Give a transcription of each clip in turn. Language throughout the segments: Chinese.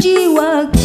计划。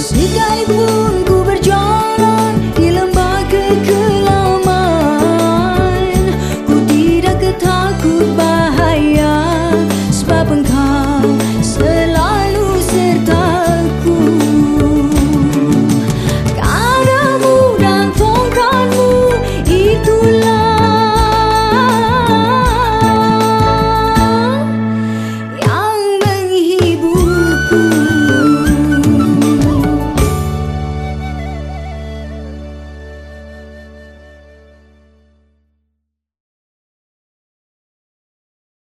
Sneak.